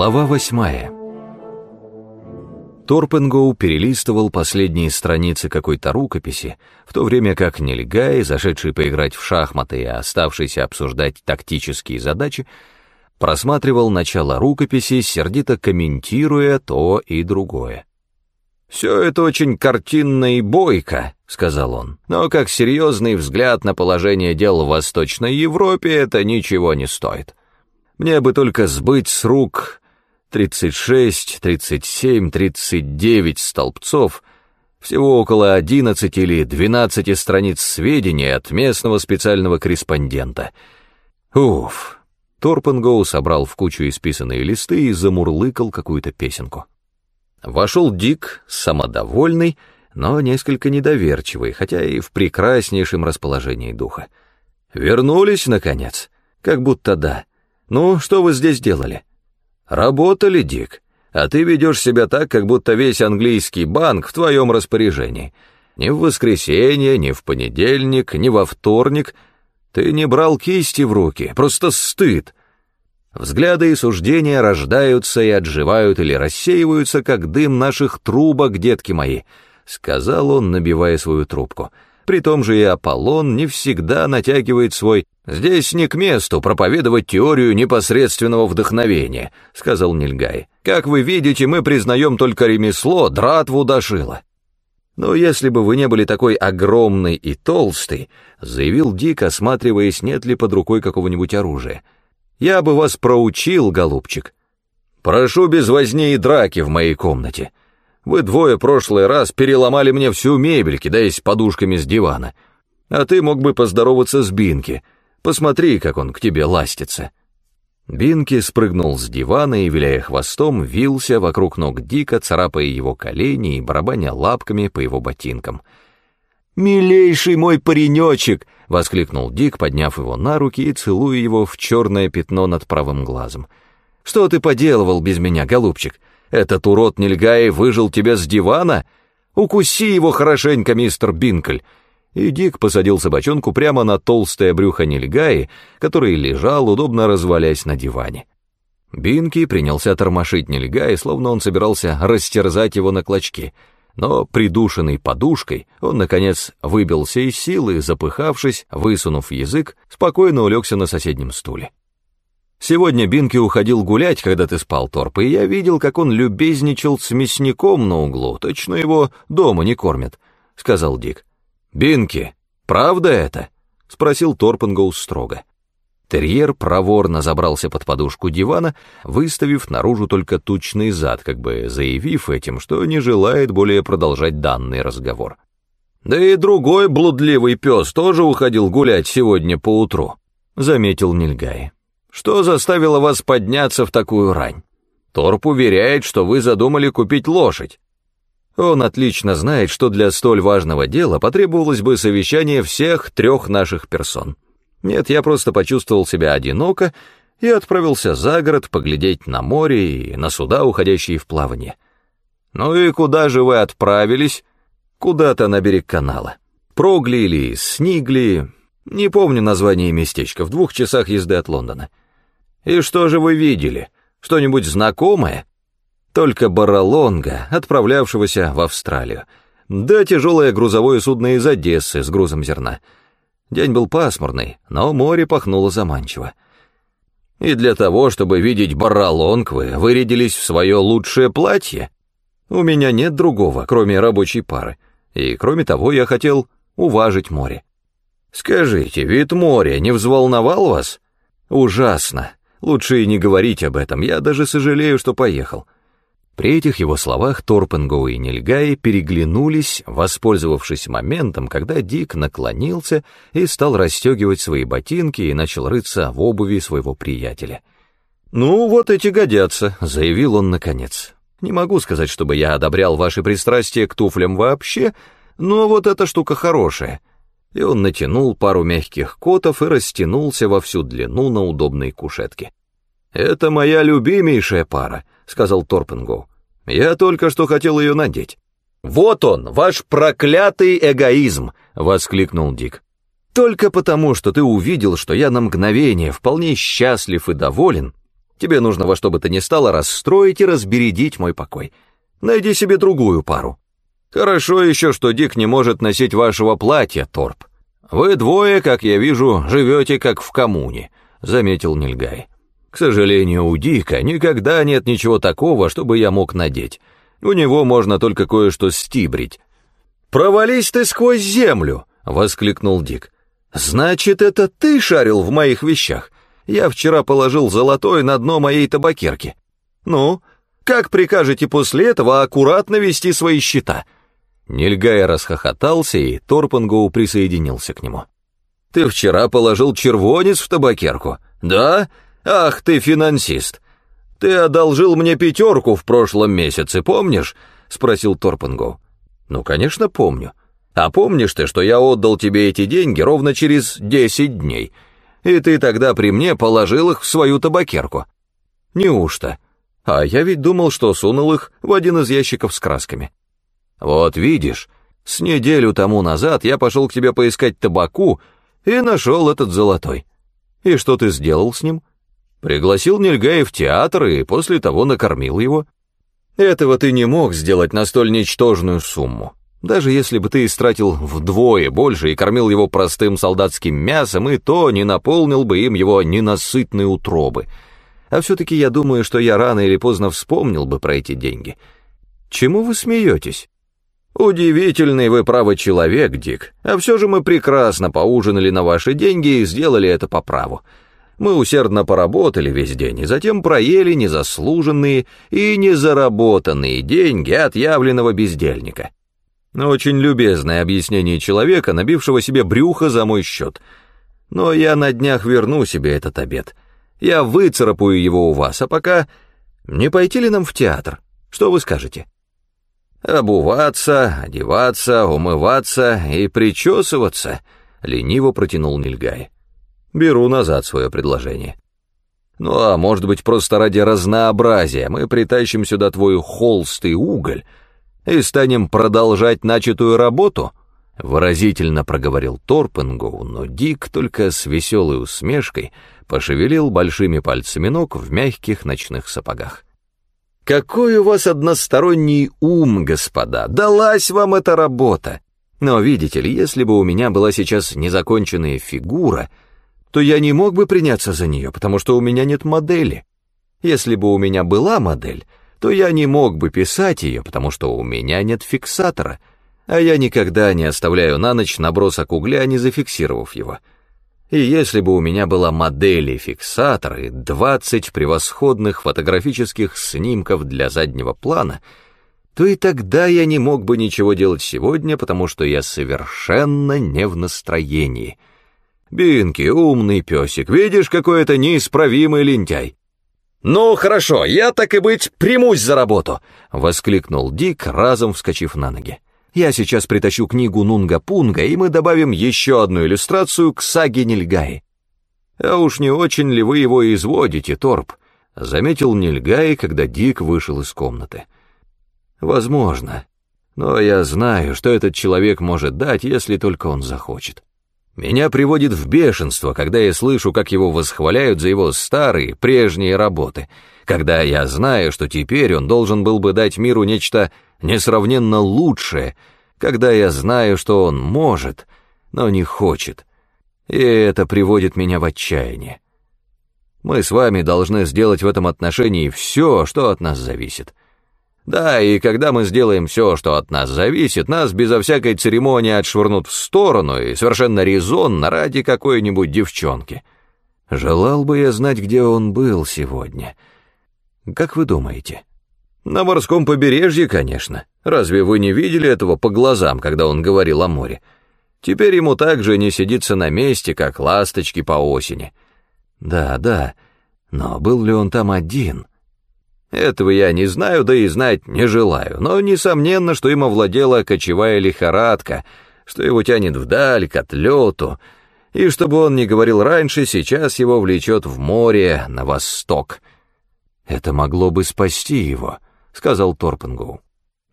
Глава восьмая. Торпенгоу перелистывал последние страницы какой-то рукописи, в то время как Нельгай, зашедший поиграть в шахматы и оставшийся обсуждать тактические задачи, просматривал начало рукописи, сердито комментируя то и другое. «Все это очень картинно и бойко», — сказал он, «но как серьезный взгляд на положение дел в Восточной Европе это ничего не стоит. Мне бы только сбыть с рук 36, 37, 39 столбцов, всего около 11 или 12 страниц сведений от местного специального корреспондента. Уф!» Торпенгоу собрал в кучу исписанные листы и замурлыкал какую-то песенку. Вошел Дик, самодовольный, но несколько недоверчивый, хотя и в прекраснейшем расположении духа. «Вернулись, наконец? Как будто да. Ну, что вы здесь делали?» «Работали, Дик, а ты ведешь себя так, как будто весь английский банк в твоем распоряжении. Ни в воскресенье, ни в понедельник, ни во вторник ты не брал кисти в руки, просто стыд». Взгляды и суждения рождаются и отживают или рассеиваются, как дым наших трубок, детки мои, — сказал он, набивая свою трубку. При том же и Аполлон не всегда натягивает свой «здесь не к месту проповедовать теорию непосредственного вдохновения», — сказал Нильгай. «Как вы видите, мы признаем только ремесло, дратву до шила». «Но если бы вы не были такой огромный и толстый», — заявил Дик, осматриваясь, нет ли под рукой какого-нибудь оружия, — я бы вас проучил, голубчик. Прошу без возни и драки в моей комнате. Вы двое прошлый раз переломали мне всю мебель, кидаясь подушками с дивана. А ты мог бы поздороваться с Бинки. Посмотри, как он к тебе ластится». Бинки спрыгнул с дивана и, виляя хвостом, вился вокруг ног Дика, царапая его колени и барабаня лапками по его ботинкам — «Милейший мой паренечек!» — воскликнул Дик, подняв его на руки и целуя его в черное пятно над правым глазом. «Что ты поделывал без меня, голубчик? Этот урод Нильгай выжил тебя с дивана? Укуси его хорошенько, мистер Бинкль!» И Дик посадил собачонку прямо на толстое брюхо Нильгаи, который лежал, удобно развалясь на диване. Бинки принялся тормошить Нильгай, словно он собирался растерзать его на клочки — но, придушенный подушкой, он, наконец, выбился из сил и, запыхавшись, высунув язык, спокойно улегся на соседнем стуле. «Сегодня Бинки уходил гулять, когда ты спал, Торп, и я видел, как он любезничал с мясником на углу, точно его дома не кормят», — сказал Дик. «Бинки, правда это?» — спросил Торпенгоус строго. Терьер проворно забрался под подушку дивана, выставив наружу только тучный зад, как бы заявив этим, что не желает более продолжать данный разговор. «Да и другой блудливый пес тоже уходил гулять сегодня поутру», — заметил Нильгай. «Что заставило вас подняться в такую рань? Торп уверяет, что вы задумали купить лошадь. Он отлично знает, что для столь важного дела потребовалось бы совещание всех трех наших персон». Нет, я просто почувствовал себя одиноко и отправился за город поглядеть на море и на суда, уходящие в плавание. Ну и куда же вы отправились? Куда-то на берег канала. Прогли или Снигли, не помню название местечка, в двух часах езды от Лондона. И что же вы видели? Что-нибудь знакомое? Только Баралонга, отправлявшегося в Австралию. Да тяжелое грузовое судно из Одессы с грузом зерна — День был пасмурный, но море пахнуло заманчиво. И для того, чтобы видеть баралонг, вы вырядились в свое лучшее платье. У меня нет другого, кроме рабочей пары. И кроме того, я хотел уважить море. Скажите, вид моря не взволновал вас? Ужасно. Лучше и не говорить об этом, я даже сожалею, что поехал. При этих его словах Торпенгоу и Нильгай переглянулись, воспользовавшись моментом, когда Дик наклонился и стал расстегивать свои ботинки и начал рыться в обуви своего приятеля. «Ну, вот эти годятся», — заявил он наконец. «Не могу сказать, чтобы я одобрял ваши пристрастия к туфлям вообще, но вот эта штука хорошая». И он натянул пару мягких котов и растянулся во всю длину на удобной кушетке. «Это моя любимейшая пара», — сказал Торпенгоу. Я только что хотел ее надеть». «Вот он, ваш проклятый эгоизм!» — воскликнул Дик. «Только потому, что ты увидел, что я на мгновение вполне счастлив и доволен, Тебе нужно во что бы то ни стало расстроить и разбередить мой покой. Найди себе другую пару. Хорошо еще, что Дик не может носить вашего платья, Торп. Вы двое, как я вижу, живете как в коммуне, заметил Нильгай. К сожалению, у Дика никогда нет ничего такого, чтобы я мог надеть. У него можно только кое-что стибрить. «Провались ты сквозь землю!» — воскликнул Дик. «Значит, это ты шарил в моих вещах? Я вчера положил золотой на дно моей табакерки. Ну, как прикажете после этого аккуратно вести свои счета?» Нильгай расхохотался, и Торпангоу присоединился к нему. «Ты вчера положил червонец в табакерку? Да? Ах ты финансист! Ты одолжил мне пятерку в прошлом месяце, помнишь?» — спросил Торпангоу. «Ну, конечно, помню. А помнишь ты, что я отдал тебе эти деньги ровно через десять дней?» и ты тогда при мне положил их в свою табакерку. Неужто? А я ведь думал, что сунул их в один из ящиков с красками. Вот видишь, с неделю тому назад я пошел к тебе поискать табаку и нашел этот золотой. И что ты сделал с ним? Пригласил Нельгая в театр и после того накормил его. Этого ты не мог сделать на столь ничтожную сумму. Даже если бы ты истратил вдвое больше и кормил его простым солдатским мясом, и то не наполнил бы им его ненасытные утробы. А все-таки я думаю, что я рано или поздно вспомнил бы про эти деньги. Чему вы смеетесь? Удивительный вы правый человек, Дик, а все же мы прекрасно поужинали на ваши деньги и сделали это по праву. Мы усердно поработали весь день и затем проели незаслуженные и незаработанные деньги от явленного бездельника. Очень любезное объяснение человека, набившего себе брюхо за мой счет. Но я на днях верну себе этот обед. Я выцарапаю его у вас, а пока... Не пойти ли нам в театр? Что вы скажете? Обуваться, одеваться, умываться и причесываться, лениво протянул Нильгай. Беру назад свое предложение. Ну а может быть, просто ради разнообразия мы притащим сюда твой холст и уголь, и станем продолжать начатую работу?» Выразительно проговорил Торпенгоу, но Дик только с веселой усмешкой пошевелил большими пальцами ног в мягких ночных сапогах. «Какой у вас односторонний ум, господа! Далась вам эта работа! Но, видите ли, если бы у меня была сейчас незаконченная фигура, то я не мог бы приняться за нее, потому что у меня нет модели. Если бы у меня была модель, то я не мог бы писать ее, потому что у меня нет фиксатора, а я никогда не оставляю на ночь набросок угля, не зафиксировав его. И если бы у меня была модель и фиксатор и 20 превосходных фотографических снимков для заднего плана, то и тогда я не мог бы ничего делать сегодня, потому что я совершенно не в настроении. Бинки, умный песик, видишь, какой это неисправимый лентяй. «Ну, хорошо, я, так и быть, примусь за работу!» — воскликнул Дик, разом вскочив на ноги. «Я сейчас притащу книгу Нунга-Пунга, и мы добавим еще одну иллюстрацию к саге Нильгай». «А уж не очень ли вы его изводите, Торп?» — заметил Нильгай, когда Дик вышел из комнаты. «Возможно, но я знаю, что этот человек может дать, если только он захочет». Меня приводит в бешенство, когда я слышу, как его восхваляют за его старые, прежние работы, когда я знаю, что теперь он должен был бы дать миру нечто несравненно лучшее, когда я знаю, что он может, но не хочет. И это приводит меня в отчаяние. Мы с вами должны сделать в этом отношении все, что от нас зависит. Да, и когда мы сделаем все, что от нас зависит, нас безо всякой церемонии отшвырнут в сторону и совершенно резонно ради какой-нибудь девчонки. Желал бы я знать, где он был сегодня. Как вы думаете? На морском побережье, конечно. Разве вы не видели этого по глазам, когда он говорил о море? Теперь ему также не сидится на месте, как ласточки по осени. Да, да, но был ли он там один? Этого я не знаю, да и знать не желаю, но несомненно, что им овладела кочевая лихорадка, что его тянет вдаль, к отлету, и чтобы он не говорил раньше, сейчас его влечет в море, на восток. «Это могло бы спасти его», — сказал Торпенгоу.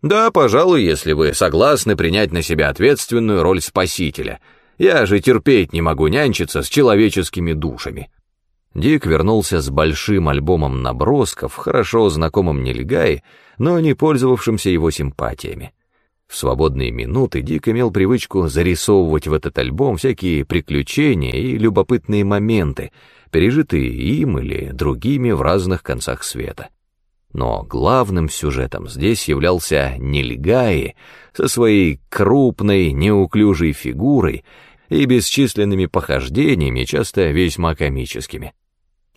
«Да, пожалуй, если вы согласны принять на себя ответственную роль спасителя. Я же терпеть не могу нянчиться с человеческими душами». Дик вернулся с большим альбомом набросков, хорошо знакомым Нильгай, но не пользовавшимся его симпатиями. В свободные минуты Дик имел привычку зарисовывать в этот альбом всякие приключения и любопытные моменты, пережитые им или другими в разных концах света. Но главным сюжетом здесь являлся Нильгаи со своей крупной, неуклюжей фигурой и бесчисленными похождениями, часто весьма комическими.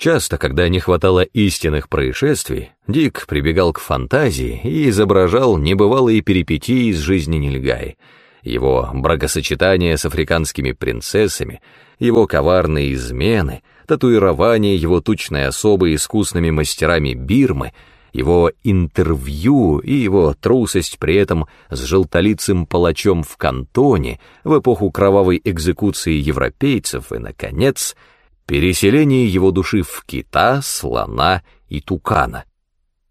Часто, когда не хватало истинных происшествий, Дик прибегал к фантазии и изображал небывалые перипетии из жизни Нильгай, его бракосочетание с африканскими принцессами, его коварные измены, татуирование его тучной особы искусными мастерами Бирмы, его интервью и его трусость при этом с желтолицым палачом в кантоне в эпоху кровавой экзекуции европейцев и, наконец, — переселение его души в кита, слона и тукана.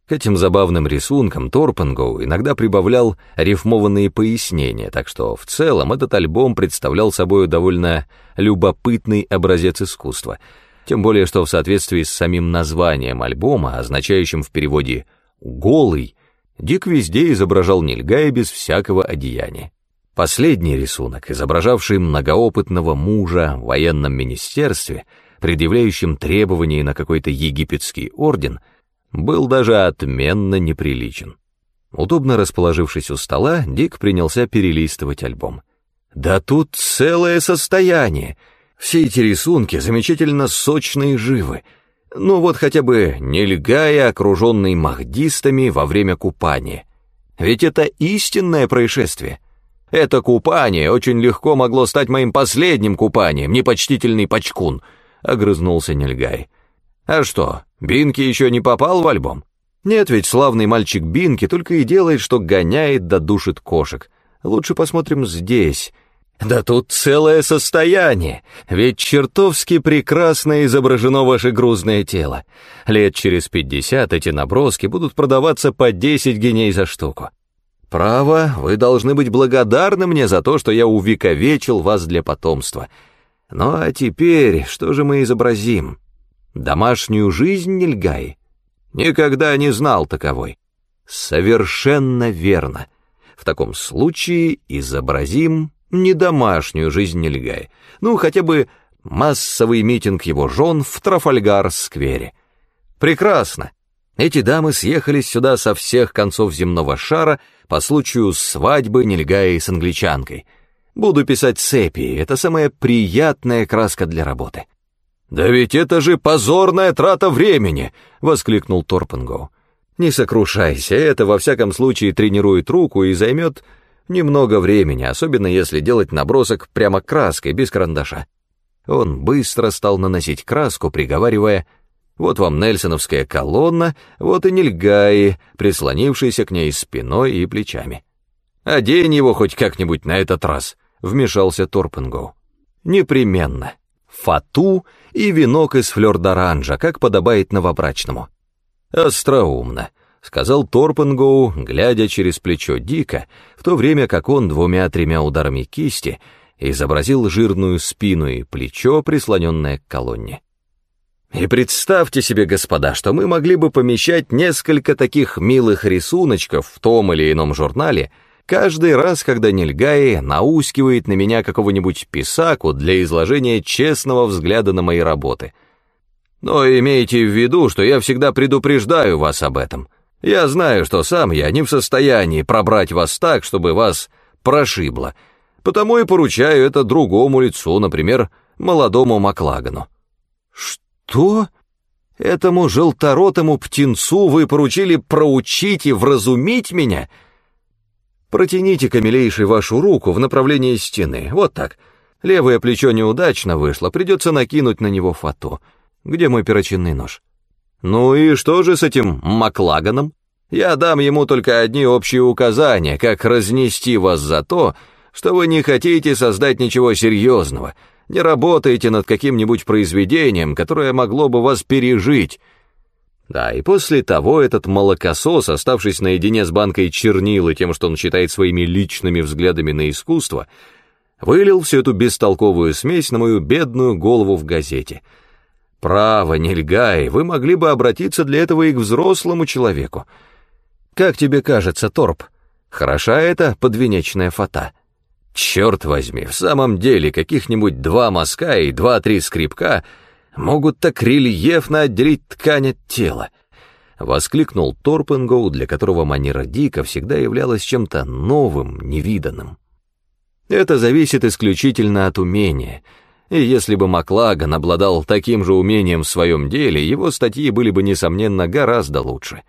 К этим забавным рисункам Торпенгоу иногда прибавлял рифмованные пояснения, так что в целом этот альбом представлял собой довольно любопытный образец искусства, тем более что в соответствии с самим названием альбома, означающим в переводе «голый», Дик везде изображал Нильгая без всякого одеяния. Последний рисунок, изображавший многоопытного мужа в военном министерстве, предъявляющим требования на какой-то египетский орден, был даже отменно неприличен. Удобно расположившись у стола, Дик принялся перелистывать альбом. «Да тут целое состояние! Все эти рисунки замечательно сочные и живы. Ну вот хотя бы нельгая, окруженный махдистами во время купания. Ведь это истинное происшествие. Это купание очень легко могло стать моим последним купанием, непочтительный пачкун —— огрызнулся Нельгай. «А что, Бинки еще не попал в альбом? Нет, ведь славный мальчик Бинки только и делает, что гоняет да душит кошек. Лучше посмотрим здесь». «Да тут целое состояние, ведь чертовски прекрасно изображено ваше грузное тело. Лет через пятьдесят эти наброски будут продаваться по десять геней за штуку. Право, вы должны быть благодарны мне за то, что я увековечил вас для потомства. Ну а теперь что же мы изобразим? Домашнюю жизнь Нильгай? Никогда не знал таковой. Совершенно верно. В таком случае изобразим не домашнюю жизнь Нильгай, ну хотя бы массовый митинг его жен в Трафальгар-сквере. Прекрасно. Эти дамы съехались сюда со всех концов земного шара по случаю свадьбы Нильгаи с англичанкой — Буду писать сепи, это самая приятная краска для работы». «Да ведь это же позорная трата времени!» — воскликнул Торпенгоу. «Не сокрушайся, это во всяком случае тренирует руку и займет немного времени, особенно если делать набросок прямо краской, без карандаша». Он быстро стал наносить краску, приговаривая «Вот вам Нельсоновская колонна, вот и Нильгаи, прислонившийся к ней спиной и плечами». «Одень его хоть как-нибудь на этот раз», — вмешался Торпенгоу. «Непременно. Фату и венок из флёр-д'оранжа, как подобает новобрачному». «Остроумно», — сказал Торпенгоу, глядя через плечо Дика, в то время как он двумя-тремя ударами кисти изобразил жирную спину и плечо, прислоненное к колонне. И представьте себе, господа, что мы могли бы помещать несколько таких милых рисуночков в том или ином журнале, Каждый раз, когда Нильгаи наускивает на меня какого-нибудь писаку для изложения честного взгляда на мои работы. Но имейте в виду, что я всегда предупреждаю вас об этом. Я знаю, что сам я не в состоянии пробрать вас так, чтобы вас прошибло, потому и поручаю это другому лицу, например, молодому Маклагану. Что? Этому желторотому птенцу вы поручили проучить и вразумить меня — Протяните-ка, милейший, вашу руку в направлении стены, вот так. Левое плечо неудачно вышло, придется накинуть на него фату. Где мой перочинный нож? Ну и что же с этим Маклаганом? Я дам ему только одни общие указания, как разнести вас за то, что вы не хотите создать ничего серьезного, не работаете над каким-нибудь произведением, которое могло бы вас пережить, да, и после того этот молокосос, оставшись наедине с банкой чернил и тем, что он считает своими личными взглядами на искусство, вылил всю эту бестолковую смесь на мою бедную голову в газете. Право, Нильгай, вы могли бы обратиться для этого и к взрослому человеку. Как тебе кажется, Торп, хороша эта подвенечная фата? Черт возьми, в самом деле каких-нибудь два мазка и два-три скрипка могут так рельефно отделить ткань от тела. Воскликнул Торпенгоу, для которого манера Дика всегда являлась чем-то новым, невиданным. Это зависит исключительно от умения — и если бы Маклаган обладал таким же умением в своем деле, его статьи были бы, несомненно, гораздо лучше.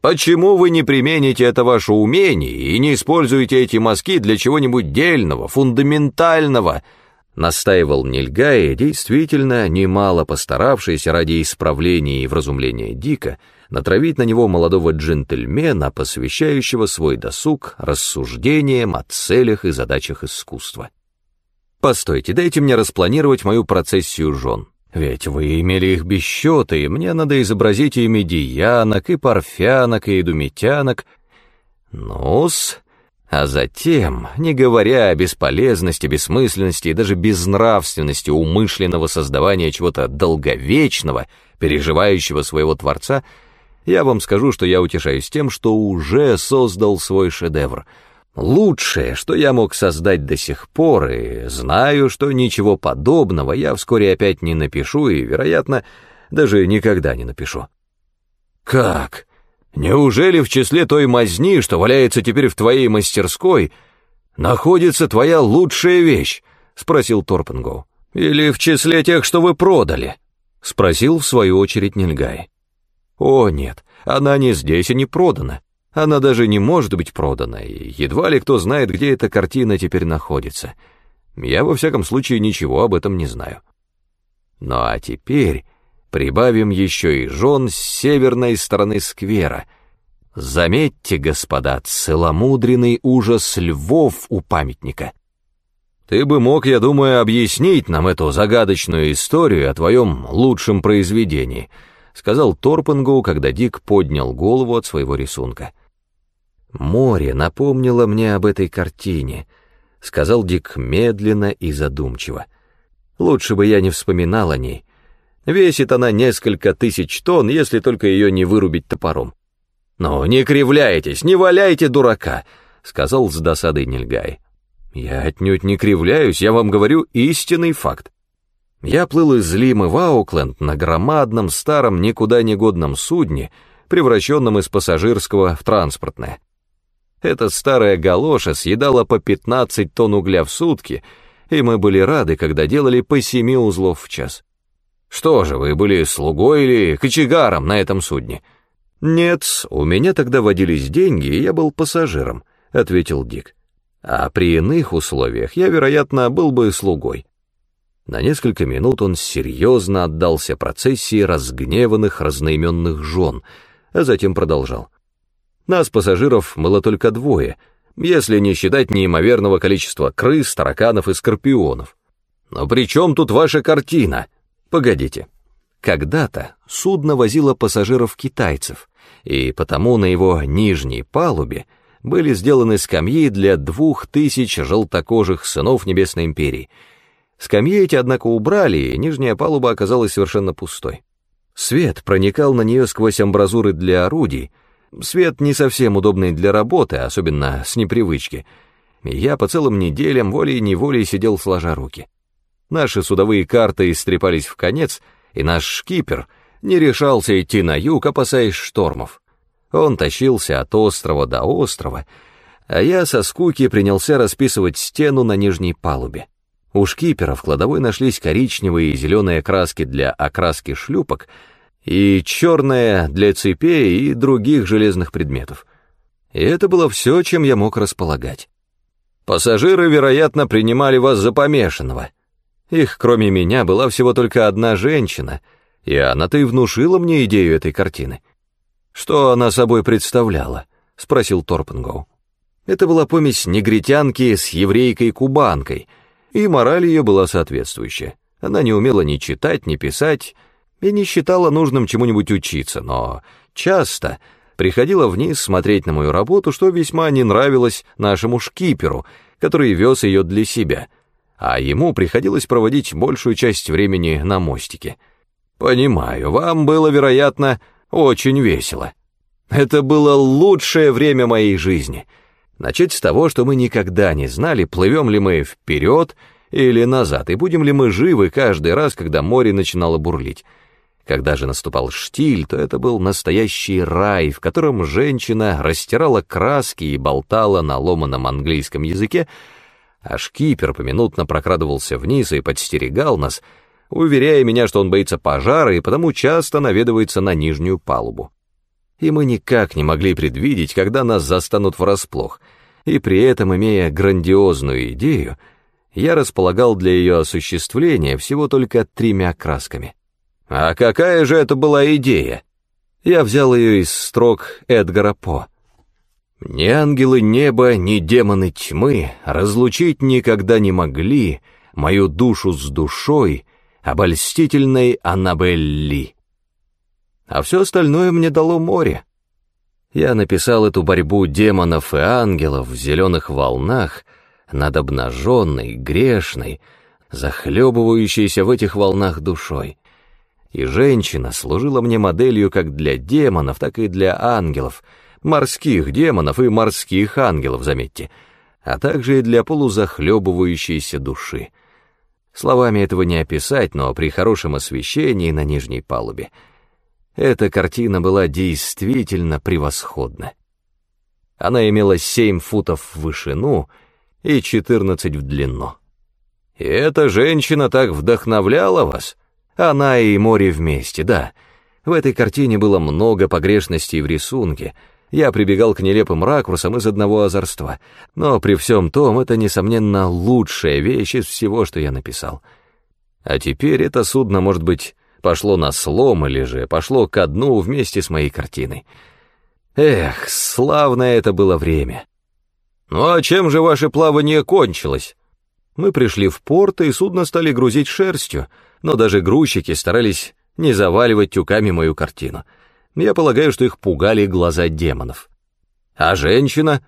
Почему вы не примените это ваше умение и не используете эти мазки для чего-нибудь дельного, фундаментального? Настаивал Нильгай, действительно немало постаравшийся ради исправления и вразумления Дика, натравить на него молодого джентльмена, посвящающего свой досуг рассуждениям о целях и задачах искусства. Постойте, дайте мне распланировать мою процессию жен. Ведь вы имели их без счета, и мне надо изобразить и медиянок, и парфянок, и идумитянок. Ну-с, а затем, не говоря о бесполезности, бессмысленности и даже безнравственности умышленного создавания чего-то долговечного, переживающего своего Творца, я вам скажу, что я утешаюсь тем, что уже создал свой шедевр — лучшее, что я мог создать до сих пор, и знаю, что ничего подобного я вскоре опять не напишу и, вероятно, даже никогда не напишу. Как? Неужели в числе той мазни, что валяется теперь в твоей мастерской, находится твоя лучшая вещь? Спросил Торпенгоу. Или в числе тех, что вы продали? Спросил в свою очередь Нильгай. О, нет, она не здесь и не продана. Она даже не может быть продана, и едва ли кто знает, где эта картина теперь находится. Я, во всяком случае, ничего об этом не знаю. Ну а теперь прибавим еще и жен с северной стороны сквера. Заметьте, господа, целомудренный ужас львов у памятника. Ты бы мог, я думаю, объяснить нам эту загадочную историю о твоем лучшем произведении —— сказал Торпенгоу, когда Дик поднял голову от своего рисунка. «Море напомнило мне об этой картине», — сказал Дик медленно и задумчиво. «Лучше бы я не вспоминал о ней. Весит она несколько тысяч тонн, если только ее не вырубить топором». «Ну, не кривляйтесь, не валяйте дурака», — сказал с досадой Нильгай. «Я отнюдь не кривляюсь, я вам говорю истинный факт. Я плыл из Лимы в Аукленд на громадном старом никуда не годном судне, превращенном из пассажирского в транспортное. Эта старая галоша съедала по 15 тонн угля в сутки, и мы были рады, когда делали по семи узлов в час. Что же, вы были слугой или кочегаром на этом судне? Нет, у меня тогда водились деньги, и я был пассажиром, ответил Дик. А при иных условиях я, вероятно, был бы слугой. На несколько минут он серьезно отдался процессии разгневанных разноименных жен, а затем продолжал. Нас, пассажиров, было только двое, если не считать неимоверного количества крыс, тараканов и скорпионов. Но при чем тут ваша картина? Погодите. Когда-то судно возило пассажиров-китайцев, и потому на его нижней палубе были сделаны скамьи для двух тысяч желтокожих сынов Небесной Империи — Скамьи эти, однако, убрали, и нижняя палуба оказалась совершенно пустой. Свет проникал на нее сквозь амбразуры для орудий, свет не совсем удобный для работы, особенно с непривычки. Я по целым неделям волей-неволей сидел сложа руки. Наши судовые карты истрепались в конец, и наш шкипер не решался идти на юг, опасаясь штормов. Он тащился от острова до острова, а я со скуки принялся расписывать стену на нижней палубе. У шкипера в кладовой нашлись коричневые и зеленые краски для окраски шлюпок и черные для цепей и других железных предметов. И это было все, чем я мог располагать. Пассажиры, вероятно, принимали вас за помешанного. Их, кроме меня, была всего только одна женщина, и она-то и внушила мне идею этой картины. «Что она собой представляла?» — спросил Торпенгоу. Это была помесь негритянки с еврейкой-кубанкой — и мораль ее была соответствующая. Она не умела ни читать, ни писать, и не считала нужным чему-нибудь учиться, но часто приходила вниз смотреть на мою работу, что весьма не нравилось нашему шкиперу, который вез ее для себя, а ему приходилось проводить большую часть времени на мостике. «Понимаю, вам было, вероятно, очень весело. Это было лучшее время моей жизни. Начать с того, что мы никогда не знали, плывем ли мы вперед или назад, и будем ли мы живы каждый раз, когда море начинало бурлить. Когда же наступал штиль, то это был настоящий рай, в котором женщина растирала краски и болтала на ломаном английском языке, а шкипер поминутно прокрадывался вниз и подстерегал нас, уверяя меня, что он боится пожара и потому часто наведывается на нижнюю палубу. И мы никак не могли предвидеть, когда нас застанут врасплох, и при этом, имея грандиозную идею, я располагал для ее осуществления всего только тремя красками. А какая же это была идея? Я взял ее из строк Эдгара По. Ни ангелы неба, ни демоны тьмы разлучить никогда не могли мою душу с душой обольстительной Аннабелли. А все остальное мне дало море. Я написал эту борьбу демонов и ангелов в зеленых волнах над обнаженной, грешной, захлебывающейся в этих волнах душой. И женщина служила мне моделью как для демонов, так и для ангелов — морских демонов и морских ангелов, заметьте, а также и для полузахлебывающейся души. Словами этого не описать, но при хорошем освещении на нижней палубе эта картина была действительно превосходна. Она имела семь футов в вышину и четырнадцать в длину. И эта женщина так вдохновляла вас? Она и море вместе, да. В этой картине было много погрешностей в рисунке — я прибегал к нелепым ракурсам из одного озорства, но при всем том это, несомненно, лучшая вещь из всего, что я написал. А теперь это судно, может быть, пошло на слом или же пошло ко дну вместе с моей картиной. Эх, славное это было время. Ну а чем же ваше плавание кончилось? Мы пришли в порт, и судно стали грузить шерстью, но даже грузчики старались не заваливать тюками мою картину — я полагаю, что их пугали глаза демонов. А женщина?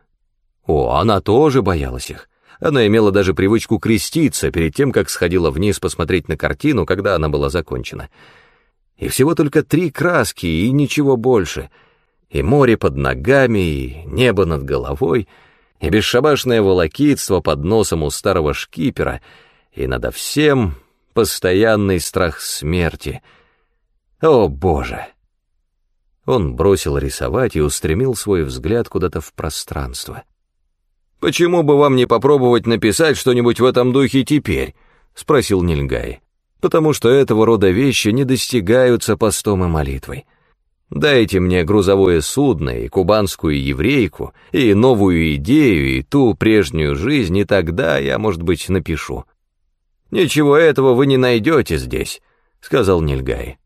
О, она тоже боялась их. Она имела даже привычку креститься перед тем, как сходила вниз посмотреть на картину, когда она была закончена. И всего только три краски, и ничего больше. И море под ногами, и небо над головой, и бесшабашное волокитство под носом у старого шкипера, и надо всем постоянный страх смерти. О, Боже! Он бросил рисовать и устремил свой взгляд куда-то в пространство. «Почему бы вам не попробовать написать что-нибудь в этом духе теперь?» — спросил Нильгай. «Потому что этого рода вещи не достигаются постом и молитвой. Дайте мне грузовое судно и кубанскую еврейку, и новую идею, и ту прежнюю жизнь, и тогда я, может быть, напишу». «Ничего этого вы не найдете здесь», — сказал Нильгай.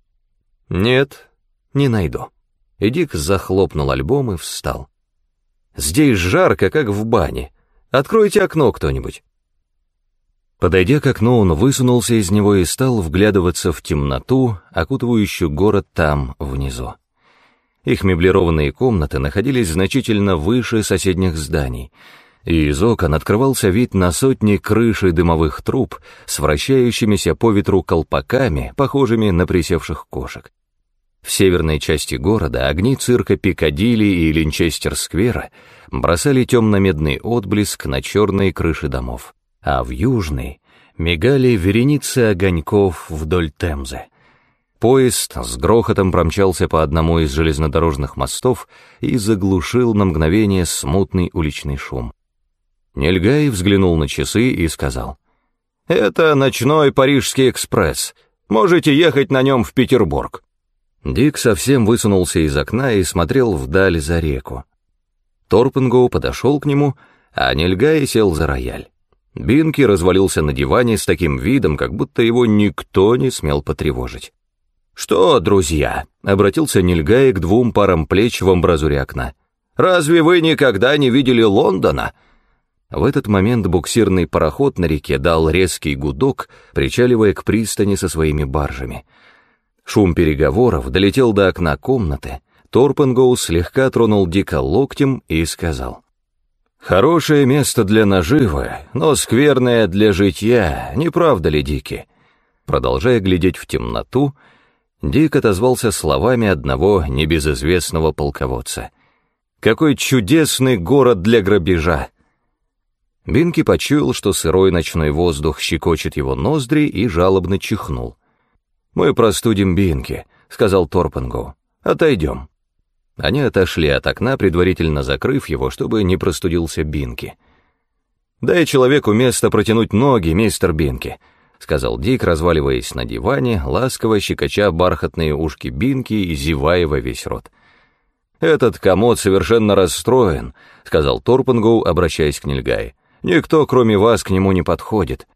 «Нет, не найду». И Дик захлопнул альбом и встал. «Здесь жарко, как в бане. Откройте окно кто-нибудь». Подойдя к окну, он высунулся из него и стал вглядываться в темноту, окутывающую город там, внизу. Их меблированные комнаты находились значительно выше соседних зданий, и из окон открывался вид на сотни крыш и дымовых труб с вращающимися по ветру колпаками, похожими на присевших кошек. В северной части города огни цирка Пикадилли и Линчестер-сквера бросали темно-медный отблеск на черные крыши домов, а в южной мигали вереницы огоньков вдоль Темзы. Поезд с грохотом промчался по одному из железнодорожных мостов и заглушил на мгновение смутный уличный шум. Нельгай взглянул на часы и сказал, «Это ночной Парижский экспресс. Можете ехать на нем в Петербург». Дик совсем высунулся из окна и смотрел вдаль за реку. Торпенгоу подошел к нему, а Нельгай сел за рояль. Бинки развалился на диване с таким видом, как будто его никто не смел потревожить. «Что, друзья?» — обратился Нильгай к двум парам плеч в амбразуре окна. «Разве вы никогда не видели Лондона?» В этот момент буксирный пароход на реке дал резкий гудок, причаливая к пристани со своими баржами — Шум переговоров долетел до окна комнаты. Торпенгоу слегка тронул Дика локтем и сказал. «Хорошее место для наживы, но скверное для житья, не правда ли, Дики?» Продолжая глядеть в темноту, Дик отозвался словами одного небезызвестного полководца. «Какой чудесный город для грабежа!» Бинки почуял, что сырой ночной воздух щекочет его ноздри и жалобно чихнул. «Мы простудим Бинки», — сказал Торпенгоу. «Отойдем». Они отошли от окна, предварительно закрыв его, чтобы не простудился Бинки. «Дай человеку место протянуть ноги, мистер Бинки», — сказал Дик, разваливаясь на диване, ласково щекоча бархатные ушки Бинки и зевая во весь рот. «Этот комод совершенно расстроен», — сказал Торпенгоу, обращаясь к Нильгае. «Никто, кроме вас, к нему не подходит».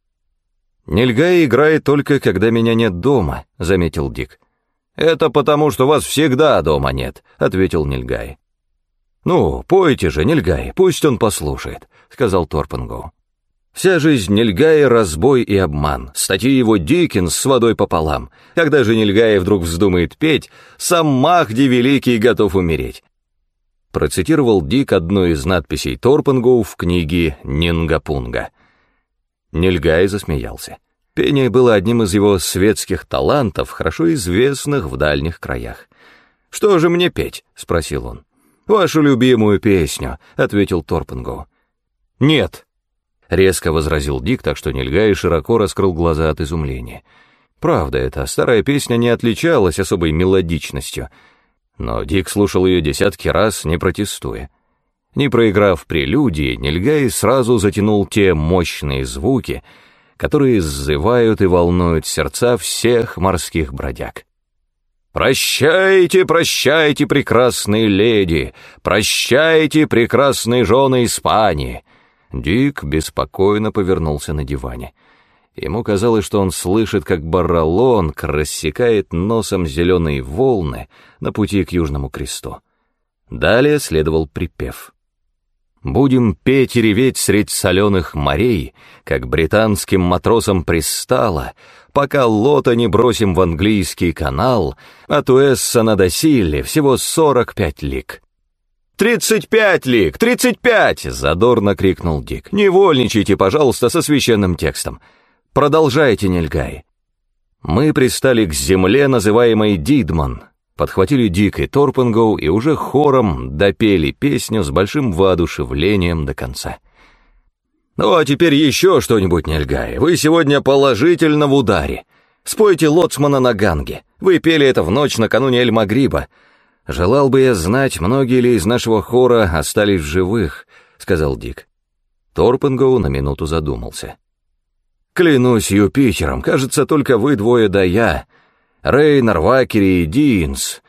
«Нильгай играет только, когда меня нет дома», — заметил Дик. «Это потому, что вас всегда дома нет», — ответил Нильгай. «Ну, пойте же, Нильгай, пусть он послушает», — сказал Торпенгоу. Вся жизнь Нильгая — разбой и обман, статьи его Диккенс с водой пополам. Когда же Нильгай вдруг вздумает петь, сам Махди Великий готов умереть. Процитировал Дик одну из надписей Торпенгоу в книге «Нингапунга». Нильгай засмеялся. Пение было одним из его светских талантов, хорошо известных в дальних краях. «Что же мне петь?» — спросил он. «Вашу любимую песню», — ответил Торпенгоу. «Нет», Резко возразил Дик, так что Нильгай широко раскрыл глаза от изумления. Правда, эта старая песня не отличалась особой мелодичностью, но Дик слушал ее десятки раз, не протестуя. Не проиграв прелюдии, Нильгай сразу затянул те мощные звуки, которые сзывают и волнуют сердца всех морских бродяг. «Прощайте, прощайте, прекрасные леди! Прощайте, прекрасные жены Испании!» Дик беспокойно повернулся на диване. Ему казалось, что он слышит, как барралонг рассекает носом зеленые волны на пути к Южному кресту. Далее следовал припев. «Будем петь и реветь средь соленых морей, как британским матросам пристало, пока лота не бросим в английский канал, от Уэссона до Силли всего сорок пять лиг». «Тридцать пять лик! Тридцать пять!» — задорно крикнул Дик. «Не вольничайте, пожалуйста, со священным текстом. Продолжайте, Нельгай». Мы пристали к земле, называемой Дидман. Подхватили Дик и Торпенгоу и уже хором допели песню с большим воодушевлением до конца. «Ну, а теперь еще что-нибудь, Нельгай. Вы сегодня положительно в ударе. Спойте лоцмана на ганге. Вы пели это в ночь накануне Эль-Магриба. «Желал бы я знать, многие ли из нашего хора остались в живых», — сказал Дик. Торпенгоу на минуту задумался. «Клянусь Юпитером, кажется, только вы двое да я. Рейнер, Вакери и Динс.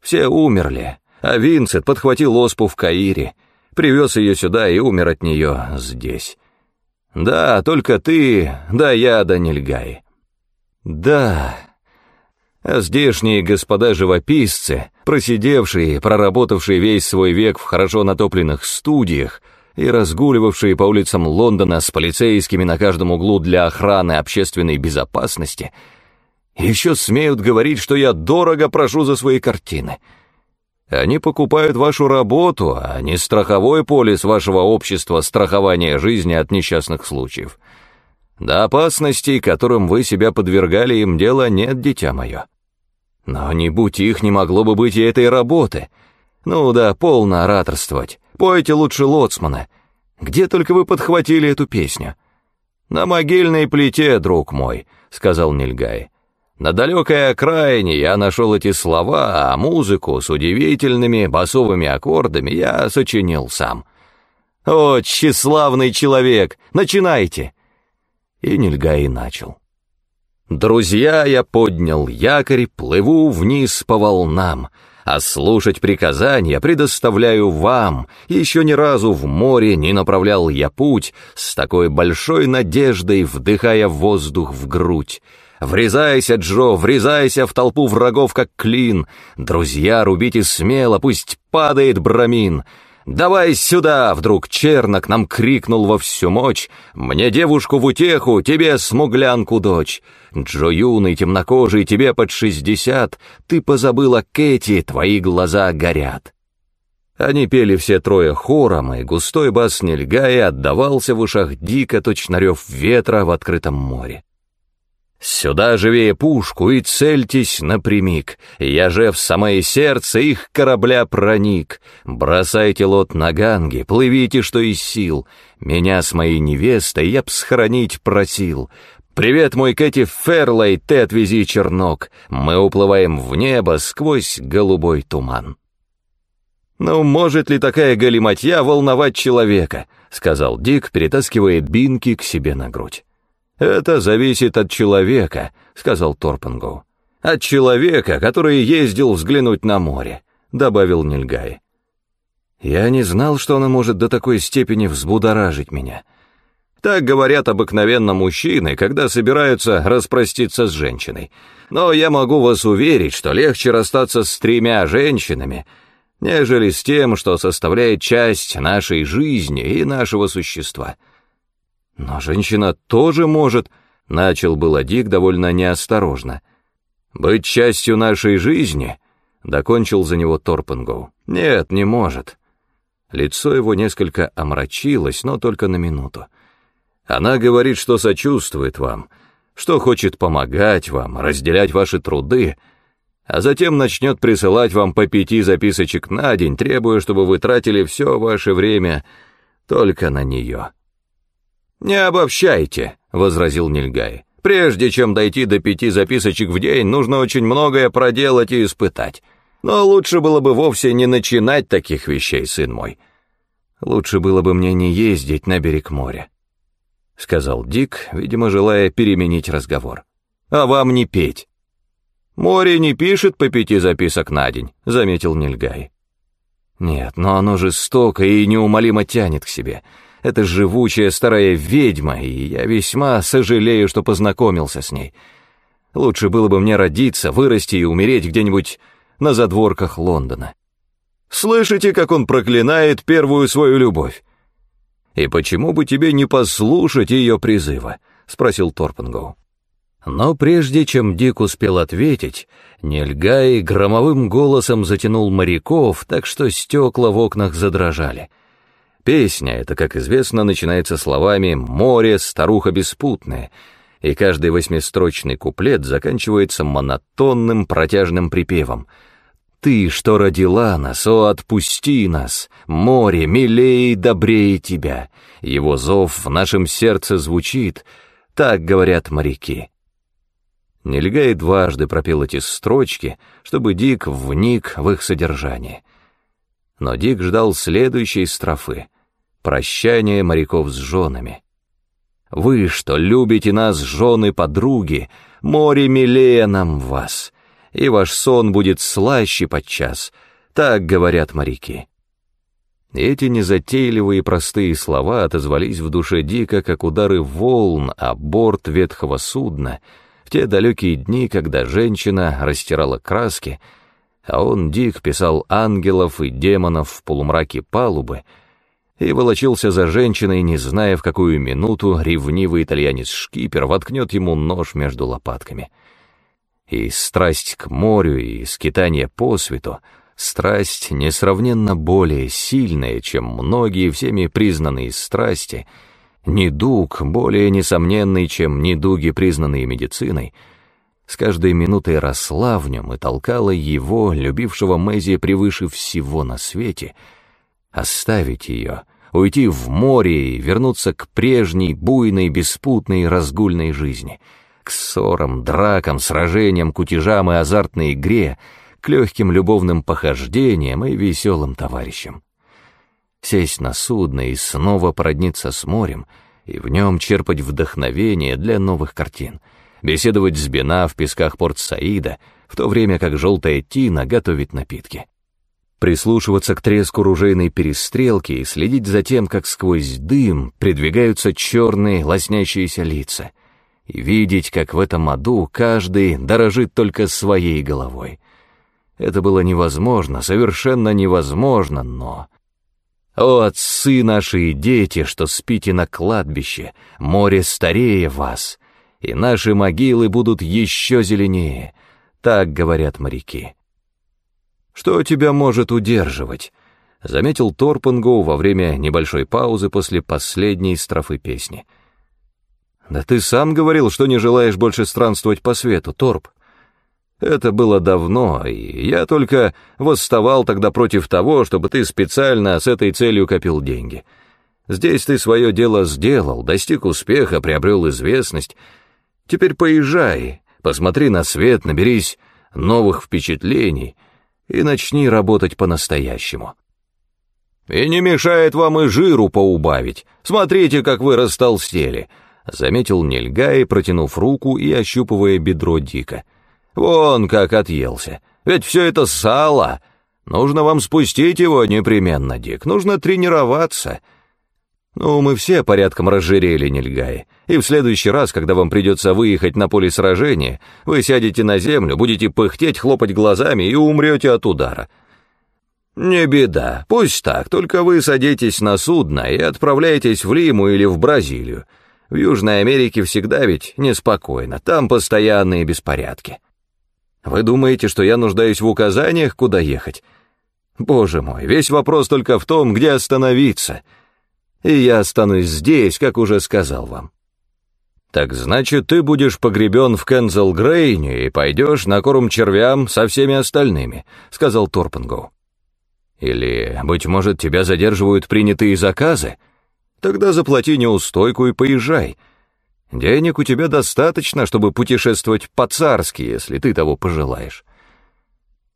Все умерли, а Винсент подхватил оспу в Каире, привез ее сюда и умер от нее здесь. Да, только ты, да я, да Нильгай. Да, а здешние господа-живописцы, просидевшие, проработавшие весь свой век в хорошо натопленных студиях и разгуливавшие по улицам Лондона с полицейскими на каждом углу для охраны общественной безопасности, еще смеют говорить, что я дорого прошу за свои картины. Они покупают вашу работу, а не страховой полис вашего общества страхования жизни от несчастных случаев. До опасностей, которым вы себя подвергали им, дела нет, дитя мое. Но не будь их, не могло бы быть и этой работы. Ну да, полно ораторствовать. Пойте лучше Лоцмана. Где только вы подхватили эту песню? На могильной плите, друг мой, сказал Нильгай. На далекой окраине я нашел эти слова, а музыку с удивительными басовыми аккордами я сочинил сам. О, тщеславный человек, начинайте! И Нильгай начал. Друзья, я поднял якорь, плыву вниз по волнам, а слушать приказания предоставляю вам. Еще ни разу в море не направлял я путь с такой большой надеждой, вдыхая воздух в грудь. Врезайся, Джо, врезайся в толпу врагов, как клин. Друзья, рубите смело, пусть падает брамин. «Давай сюда!» — вдруг Чернок нам крикнул во всю мощь. «Мне девушку в утеху, тебе смуглянку дочь!» Джо юный, темнокожий, тебе под шестьдесят, ты позабыла Кэти, твои глаза горят. Они пели все трое хором, и густой бас Нельгая отдавался в ушах дико точно рев ветра в открытом море. Сюда живее пушку и цельтесь напрямик. Я же в самое сердце их корабля проник. Бросайте лот на ганги, плывите, что из сил. Меня с моей невестой я б схоронить просил. Привет, мой Кэти Ферлей, ты отвези чернок. Мы уплываем в небо сквозь голубой туман. «Ну, может ли такая галиматья волновать человека?» — сказал Дик, перетаскивая бинки к себе на грудь. «Это зависит от человека», — сказал Торпенгоу. «От человека, который ездил взглянуть на море», — добавил Нильгай. «Я не знал, что она может до такой степени взбудоражить меня». Так говорят обыкновенно мужчины, когда собираются распроститься с женщиной. Но я могу вас уверить, что легче расстаться с тремя женщинами, нежели с тем, что составляет часть нашей жизни и нашего существа. Но женщина тоже может, начал было Дик довольно неосторожно. Быть частью нашей жизни, докончил за него Торпенгоу. Нет, не может. Лицо его несколько омрачилось, но только на минуту. Она говорит, что сочувствует вам, что хочет помогать вам, разделять ваши труды, а затем начнет присылать вам по пяти записочек на день, требуя, чтобы вы тратили все ваше время только на нее. «Не обобщайте», — возразил Нильгай. «Прежде чем дойти до пяти записочек в день, нужно очень многое проделать и испытать. Но лучше было бы вовсе не начинать таких вещей, сын мой. Лучше было бы мне не ездить на берег моря», — сказал Дик, видимо, желая переменить разговор. «А вам не петь». «Море не пишет по пяти записок на день», — заметил Нильгай. «Нет, но оно жестоко и неумолимо тянет к себе. Это живучая старая ведьма, и я весьма сожалею, что познакомился с ней. Лучше было бы мне родиться, вырасти и умереть где-нибудь на задворках Лондона. Слышите, как он проклинает первую свою любовь? И почему бы тебе не послушать ее призыва? спросил Торпенгоу. Но прежде чем Дик успел ответить, Нельгай громовым голосом затянул моряков, так что стекла в окнах задрожали — Песня эта, как известно, начинается словами «море, старуха беспутная», и каждый восьмистрочный куплет заканчивается монотонным протяжным припевом «Ты, что родила нас, о, отпусти нас, море, милее и добрее тебя». Его зов в нашем сердце звучит, так говорят моряки. Нельгай дважды пропел эти строчки, чтобы Дик вник в их содержание. Но Дик ждал следующей строфы — Прощание моряков с женами. Вы, что любите нас, жены-подруги, море милее нам вас, и ваш сон будет слаще подчас, так говорят моряки. Эти незатейливые простые слова отозвались в душе дико, как удары волн о борт ветхого судна в те далекие дни, когда женщина растирала краски, а он, Дик, писал ангелов и демонов в полумраке палубы, и волочился за женщиной, не зная, в какую минуту ревнивый итальянец-шкипер воткнет ему нож между лопатками. И страсть к морю, и скитание по свету, страсть несравненно более сильная, чем многие всеми признанные страсти, недуг более несомненный, чем недуги, признанные медициной, с каждой минутой росла в нем и толкала его, любившего Мэзи превыше всего на свете — оставить ее, уйти в море и вернуться к прежней, буйной, беспутной, разгульной жизни, к ссорам, дракам, сражениям, кутежам и азартной игре, к легким любовным похождениям и веселым товарищам. Сесть на судно и снова породниться с морем, и в нем черпать вдохновение для новых картин, беседовать с Бена в песках Порт-Саида, в то время как желтая тина готовит напитки прислушиваться к треску ружейной перестрелки и следить за тем, как сквозь дым придвигаются черные лоснящиеся лица, и видеть, как в этом аду каждый дорожит только своей головой. Это было невозможно, совершенно невозможно, но... О, отцы наши и дети, что спите на кладбище, море старее вас, и наши могилы будут еще зеленее, так говорят моряки. «Что тебя может удерживать?» — заметил Торпенгоу во время небольшой паузы после последней строфы песни. Да ты сам говорил, что не желаешь больше странствовать по свету, Торп. Это было давно, и я только восставал тогда против того, чтобы ты специально с этой целью копил деньги. Здесь ты свое дело сделал, достиг успеха, приобрел известность. Теперь поезжай, посмотри на свет, наберись новых впечатлений и начни работать по-настоящему. И не мешает вам и жиру поубавить. Смотрите, как вы растолстели, — заметил Нельгай, протянув руку и ощупывая бедро Дика. Вон как отъелся. Ведь все это сало. Нужно вам спустить его непременно, Дик. Нужно тренироваться. Ну, мы все порядком разжирели, Нельгай. И в следующий раз, когда вам придется выехать на поле сражения, вы сядете на землю, будете пыхтеть, хлопать глазами и умрете от удара. Не беда, пусть так, только вы садитесь на судно и отправляетесь в Лиму или в Бразилию. В Южной Америке всегда ведь неспокойно, там постоянные беспорядки. Вы думаете, что я нуждаюсь в указаниях, куда ехать? Боже мой, весь вопрос только в том, где остановиться. И я останусь здесь, как уже сказал вам. Так значит, ты будешь погребен в Кензел-Грейне и пойдешь на корм червям со всеми остальными, сказал Торпенгоу. Или, быть может, тебя задерживают принятые заказы? Тогда заплати неустойку и поезжай. Денег у тебя достаточно, чтобы путешествовать по-царски, если ты того пожелаешь.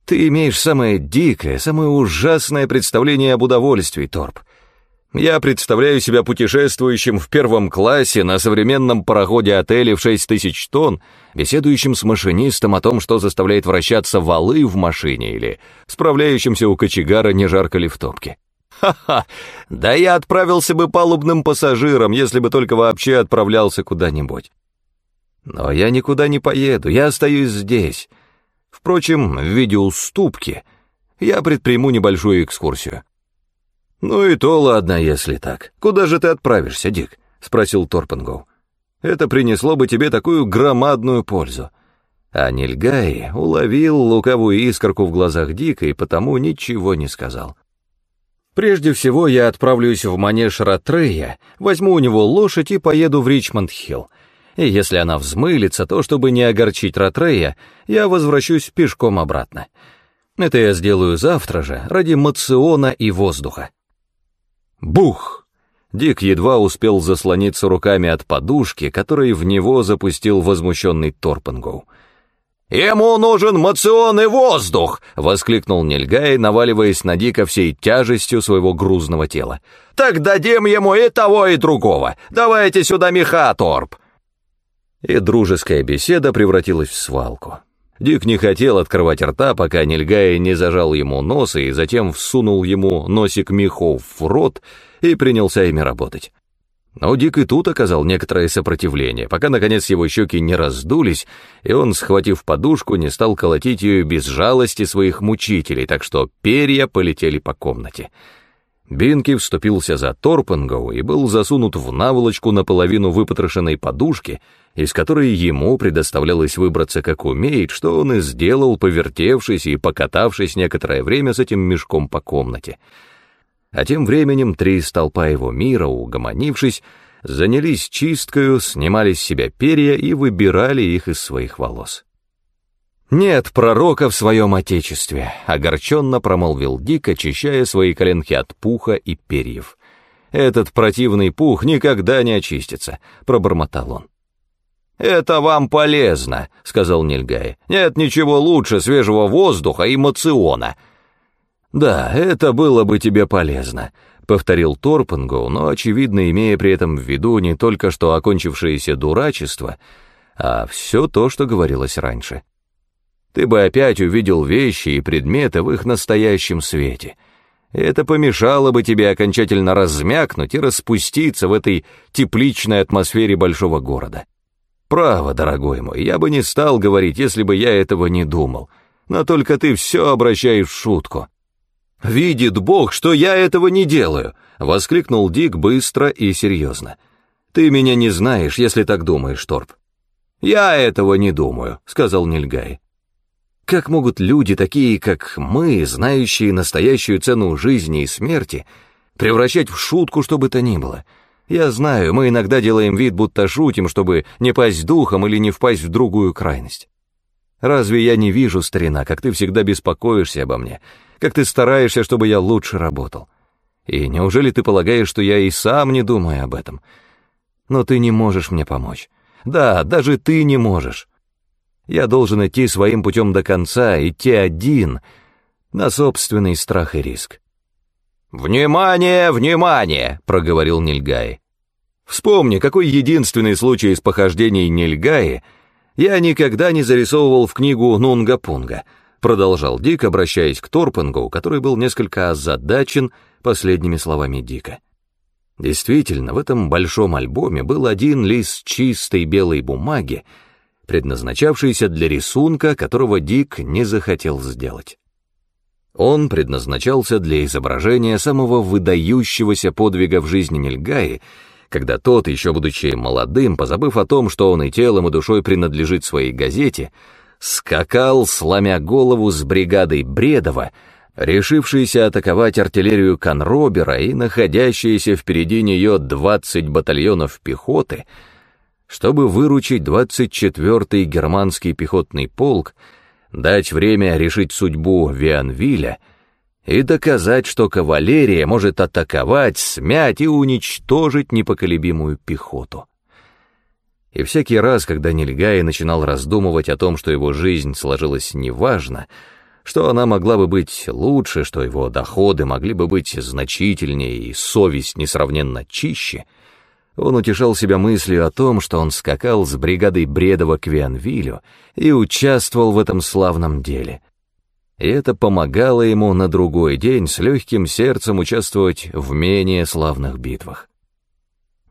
Ты имеешь самое дикое, самое ужасное представление об удовольствии, Торп. Я представляю себя путешествующим в первом классе на современном пароходе-отеле в 6 тысяч тонн, беседующим с машинистом о том, что заставляет вращаться валы в машине, или справляющимся у кочегара, не жарко ли в топке. Ха-ха, да я отправился бы палубным пассажиром, если бы только вообще отправлялся куда-нибудь. Но я никуда не поеду, я остаюсь здесь. Впрочем, в виде уступки я предприму небольшую экскурсию. «Ну и то ладно, если так. Куда же ты отправишься, Дик?» — спросил Торпенгоу. «Это принесло бы тебе такую громадную пользу». А Нильгай уловил лукавую искорку в глазах Дика и потому ничего не сказал. «Прежде всего я отправлюсь в манеж Ратрея, возьму у него лошадь и поеду в Ричмонд-Хилл. И если она взмылится, то, чтобы не огорчить Ратрея, я возвращусь пешком обратно. Это я сделаю завтра же, ради мациона и воздуха». Бух! Дик едва успел заслониться руками от подушки, которой в него запустил возмущенный Торпенгоу. «Ему нужен мационный воздух!» — воскликнул Нельгай, наваливаясь на Дика всей тяжестью своего грузного тела. «Так дадим ему и того, и другого! Давайте сюда меха, Торп!» И дружеская беседа превратилась в свалку. Дик не хотел открывать рта, пока Нильгай не зажал ему нос и затем всунул ему носик мехов в рот и принялся ими работать. Но Дик и тут оказал некоторое сопротивление, пока, наконец, его щеки не раздулись, и он, схватив подушку, не стал колотить ее без жалости своих мучителей, так что перья полетели по комнате. Бинки вступился за Торпенгоу и был засунут в наволочку наполовину выпотрошенной подушки, из которой ему предоставлялось выбраться как умеет, что он и сделал, повертевшись и покатавшись некоторое время с этим мешком по комнате. А тем временем три столпа его мира, угомонившись, занялись чисткою, снимали с себя перья и выбирали их из своих волос. «Нет пророка в своем отечестве», — огорченно промолвил Дик, очищая свои коленки от пуха и перьев. «Этот противный пух никогда не очистится», — пробормотал он. «Это вам полезно», — сказал Нильгай. «Нет ничего лучше свежего воздуха и мациона». «Да, это было бы тебе полезно», — повторил Торпенгоу, но, очевидно, имея при этом в виду не только что окончившееся дурачество, а все то, что говорилось раньше ты бы опять увидел вещи и предметы в их настоящем свете. Это помешало бы тебе окончательно размякнуть и распуститься в этой тепличной атмосфере большого города. Право, дорогой мой, я бы не стал говорить, если бы я этого не думал, но только ты все обращаешь в шутку. «Видит Бог, что я этого не делаю!» — воскликнул Дик быстро и серьезно. «Ты меня не знаешь, если так думаешь, Торп». «Я этого не думаю», — сказал Нильгай. Как могут люди, такие как мы, знающие настоящую цену жизни и смерти, превращать в шутку что бы то ни было? Я знаю, мы иногда делаем вид, будто шутим, чтобы не пасть духом или не впасть в другую крайность. Разве я не вижу, старина, как ты всегда беспокоишься обо мне, как ты стараешься, чтобы я лучше работал? И неужели ты полагаешь, что я и сам не думаю об этом? Но ты не можешь мне помочь. Да, даже ты не можешь. Я должен идти своим путем до конца, идти один, на собственный страх и риск. «Внимание, внимание!» — проговорил Нильгай. «Вспомни, какой единственный случай из похождений Нильгаи я никогда не зарисовывал в книгу Нунга-Пунга», — продолжал Дик, обращаясь к Торпангу, который был несколько озадачен последними словами Дика. Действительно, в этом большом альбоме был один лист чистой белой бумаги, предназначавшийся для рисунка, которого Дик не захотел сделать. Он предназначался для изображения самого выдающегося подвига в жизни Нильгаи, когда тот, еще будучи молодым, позабыв о том, что он и телом, и душой принадлежит своей газете, скакал, сломя голову с бригадой Бредова, решившийся атаковать артиллерию Конробера и находящиеся впереди нее 20 батальонов пехоты, чтобы выручить 24-й германский пехотный полк, дать время решить судьбу Вианвиля и доказать, что кавалерия может атаковать, смять и уничтожить непоколебимую пехоту. И всякий раз, когда Нильгай начинал раздумывать о том, что его жизнь сложилась неважно, что она могла бы быть лучше, что его доходы могли бы быть значительнее и совесть несравненно чище, он утешал себя мыслью о том, что он скакал с бригадой Бредова к Вианвилю и участвовал в этом славном деле. И это помогало ему на другой день с легким сердцем участвовать в менее славных битвах.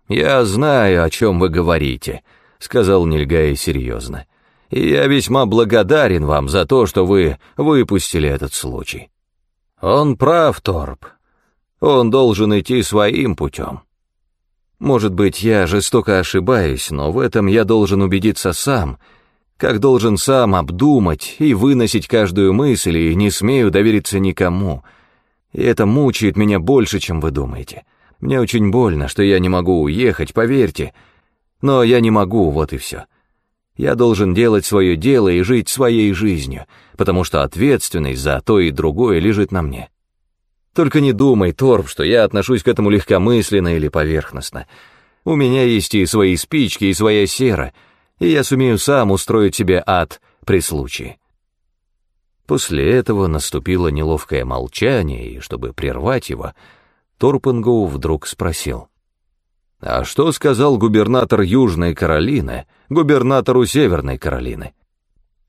«Я знаю, о чем вы говорите», — сказал Нильгай серьезно и я весьма благодарен вам за то, что вы выпустили этот случай. Он прав, Торп. Он должен идти своим путем. Может быть, я жестоко ошибаюсь, но в этом я должен убедиться сам, как должен сам обдумать и выносить каждую мысль, и не смею довериться никому. И это мучает меня больше, чем вы думаете. Мне очень больно, что я не могу уехать, поверьте. Но я не могу, вот и все. Я должен делать свое дело и жить своей жизнью, потому что ответственность за то и другое лежит на мне. Только не думай, Торп, что я отношусь к этому легкомысленно или поверхностно. У меня есть и свои спички, и своя сера, и я сумею сам устроить себе ад при случае. После этого наступило неловкое молчание, и чтобы прервать его, Торпенгоу вдруг спросил — а что сказал губернатор Южной Каролины губернатору Северной Каролины?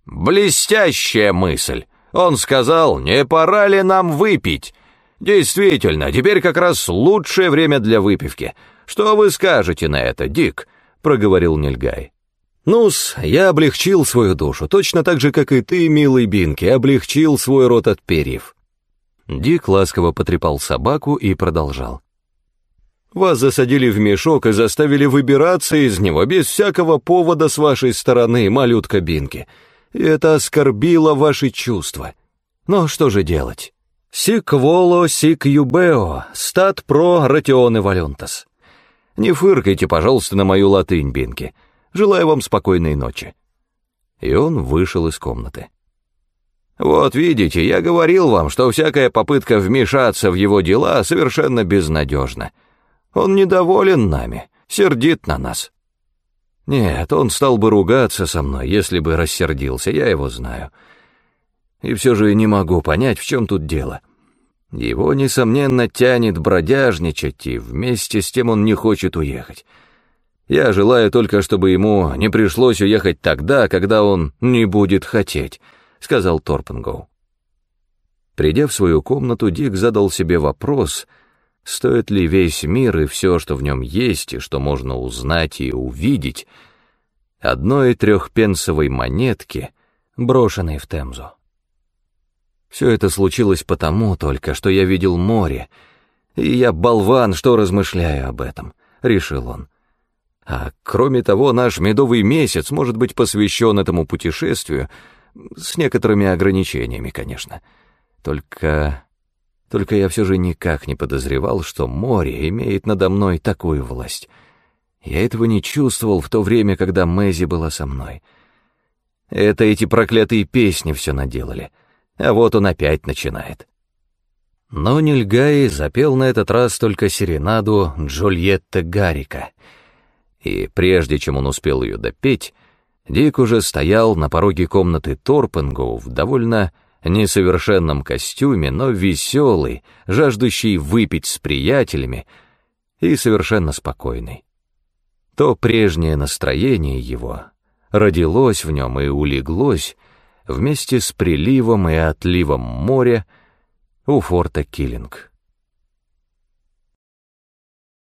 Блестящая мысль. Он сказал, не пора ли нам выпить? Действительно, теперь как раз лучшее время для выпивки. Что вы скажете на это, Дик? Проговорил Нильгай. Ну-с, я облегчил свою душу, точно так же, как и ты, милый Бинки, облегчил свой рот от перьев. Дик ласково потрепал собаку и продолжал. Вас засадили в мешок и заставили выбираться из него без всякого повода с вашей стороны, малютка Бинки. И это оскорбило ваши чувства. Но что же делать? Сик воло, сик юбео, стат про ратионы валюнтас. Не фыркайте, пожалуйста, на мою латынь, Бинки. Желаю вам спокойной ночи. И он вышел из комнаты. Вот видите, я говорил вам, что всякая попытка вмешаться в его дела совершенно безнадежна. Он недоволен нами, сердит на нас. Нет, он стал бы ругаться со мной, если бы рассердился, я его знаю. И все же не могу понять, в чем тут дело. Его, несомненно, тянет бродяжничать, и вместе с тем он не хочет уехать. Я желаю только, чтобы ему не пришлось уехать тогда, когда он не будет хотеть», — сказал Торпенгоу. Придя в свою комнату, Дик задал себе вопрос — Стоит ли весь мир и все, что в нем есть, и что можно узнать и увидеть, одной трехпенсовой монетки, брошенной в Темзу? Все это случилось потому только, что я видел море, и я болван, что размышляю об этом, — решил он. А кроме того, наш медовый месяц может быть посвящен этому путешествию, с некоторыми ограничениями, конечно. Только Только я все же никак не подозревал, что море имеет надо мной такую власть. Я этого не чувствовал в то время, когда Мэзи была со мной. Это эти проклятые песни все наделали. А вот он опять начинает. Но Нильгай запел на этот раз только серенаду Джульетта Гарика. И прежде чем он успел ее допеть, Дик уже стоял на пороге комнаты Торпенгоу в довольно несовершенном костюме, но веселый, жаждущий выпить с приятелями и совершенно спокойный. То прежнее настроение его родилось в нем и улеглось вместе с приливом и отливом моря у форта Киллинг.